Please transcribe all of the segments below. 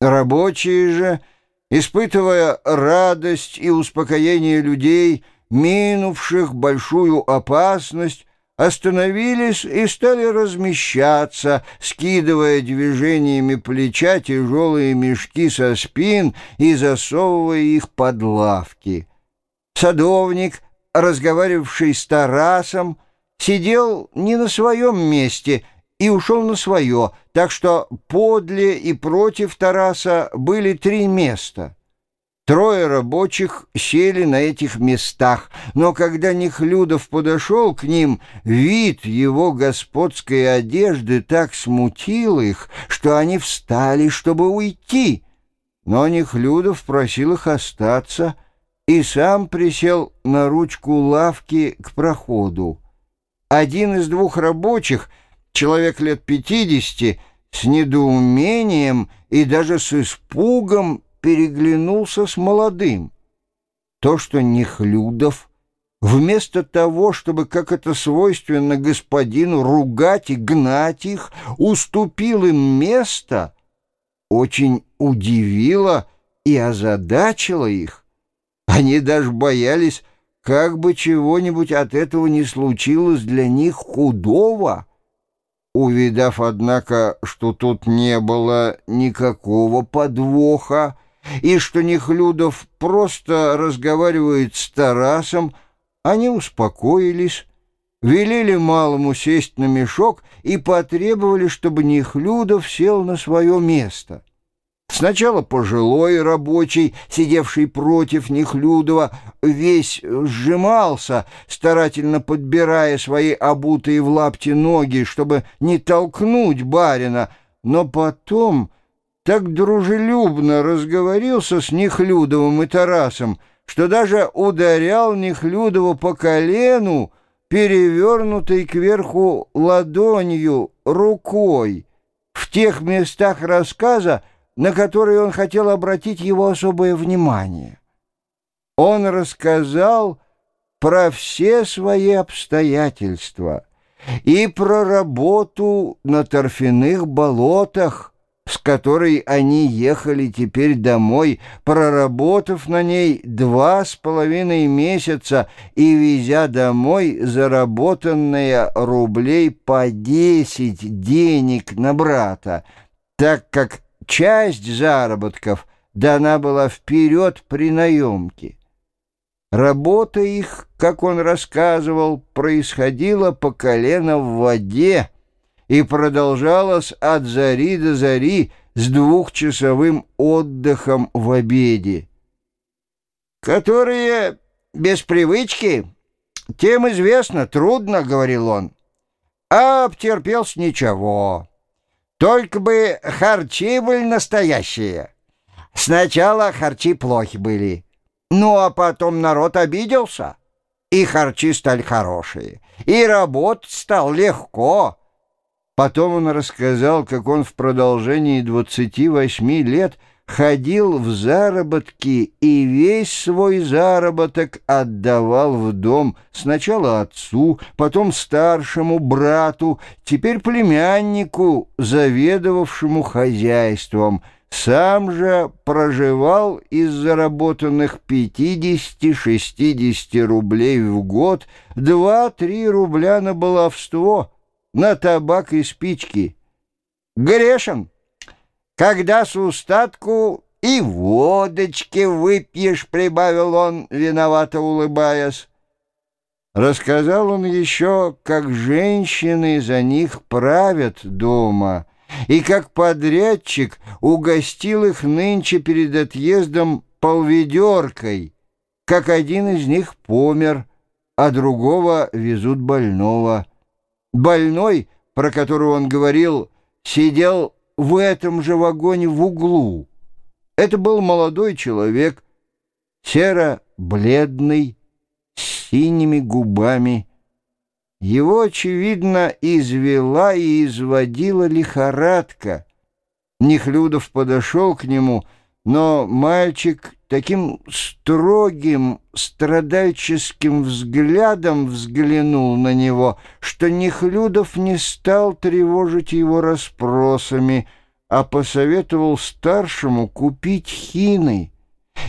Рабочие же, испытывая радость и успокоение людей, минувших большую опасность, остановились и стали размещаться, скидывая движениями плеча тяжелые мешки со спин и засовывая их под лавки. Садовник, разговаривавший с Тарасом, сидел не на своем месте и ушел на свое, так что подле и против Тараса были три места — Трое рабочих сели на этих местах, но когда Нехлюдов подошел к ним, вид его господской одежды так смутил их, что они встали, чтобы уйти. Но Нехлюдов просил их остаться и сам присел на ручку лавки к проходу. Один из двух рабочих, человек лет пятидесяти, с недоумением и даже с испугом переглянулся с молодым. То, что Нехлюдов, вместо того, чтобы, как это свойственно господину, ругать и гнать их, уступил им место, очень удивило и озадачило их. Они даже боялись, как бы чего-нибудь от этого не случилось для них худого. Увидав, однако, что тут не было никакого подвоха, и что Нехлюдов просто разговаривает с Тарасом, они успокоились, велели малому сесть на мешок и потребовали, чтобы Нехлюдов сел на свое место. Сначала пожилой рабочий, сидевший против Нехлюдова, весь сжимался, старательно подбирая свои обутые в лапти ноги, чтобы не толкнуть барина, но потом так дружелюбно разговорился с Нехлюдовым и Тарасом, что даже ударял Нехлюдова по колену, перевернутой кверху ладонью, рукой, в тех местах рассказа, на которые он хотел обратить его особое внимание. Он рассказал про все свои обстоятельства и про работу на торфяных болотах, с которой они ехали теперь домой, проработав на ней два с половиной месяца и везя домой заработанные рублей по десять денег на брата, так как часть заработков дана была вперед при наемке. Работа их, как он рассказывал, происходила по колено в воде, и продолжалось от зари до зари с двухчасовым отдыхом в обеде. «Которые без привычки, тем известно, трудно», — говорил он. «А обтерпелся ничего. Только бы харчи были настоящие. Сначала харчи плохи были, ну а потом народ обиделся, и харчи стали хорошие, и работать стал легко». Потом он рассказал, как он в продолжении 28 лет ходил в заработки и весь свой заработок отдавал в дом сначала отцу, потом старшему брату, теперь племяннику, заведовавшему хозяйством. Сам же проживал из заработанных 50-60 рублей в год 2-3 рубля на баловство — на табак и спички. Грешен, когда с устатку и водочки выпьешь, прибавил он, виновато улыбаясь. Рассказал он еще, как женщины за них правят дома, и как подрядчик угостил их нынче перед отъездом полведеркой, как один из них помер, а другого везут больного. Больной, про которого он говорил, сидел в этом же вагоне в углу. Это был молодой человек, серо-бледный, с синими губами. Его, очевидно, извела и изводила лихорадка. Нехлюдов подошел к нему, но мальчик таким строгим, страдальческим взглядом взглянул на него, что Нехлюдов не стал тревожить его расспросами, а посоветовал старшему купить хины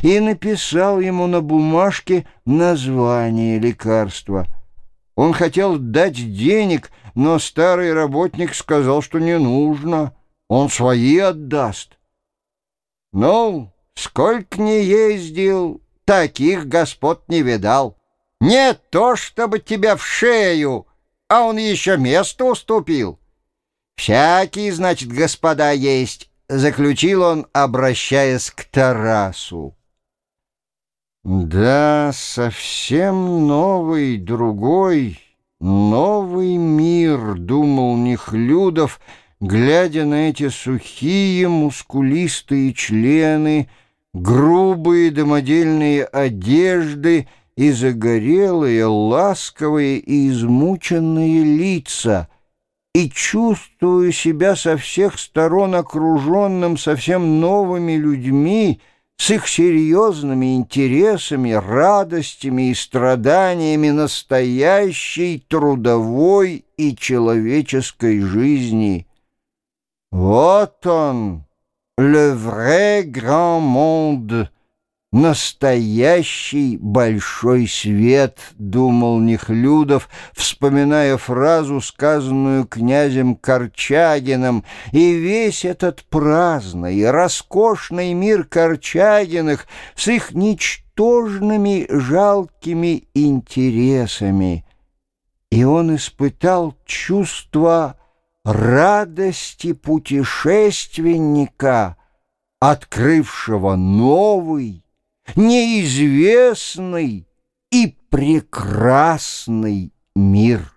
и написал ему на бумажке название лекарства. Он хотел дать денег, но старый работник сказал, что не нужно, он свои отдаст. «Ну, сколько не ездил, таких господ не видал. Не то, чтобы тебя в шею, а он еще место уступил. Всякие, значит, господа есть». — заключил он, обращаясь к Тарасу. Да, совсем новый, другой, новый мир, думал Нехлюдов, глядя на эти сухие мускулистые члены, грубые домодельные одежды и загорелые, ласковые и измученные лица, и чувствую себя со всех сторон окруженным совсем новыми людьми, с их серьезными интересами, радостями и страданиями настоящей трудовой и человеческой жизни. Вот он, le vrai grand monde — «Настоящий большой свет», — думал Нехлюдов, вспоминая фразу, сказанную князем Корчагиным, и весь этот праздный, роскошный мир Корчагиных с их ничтожными жалкими интересами. И он испытал чувство радости путешественника, открывшего новый, неизвестный и прекрасный мир.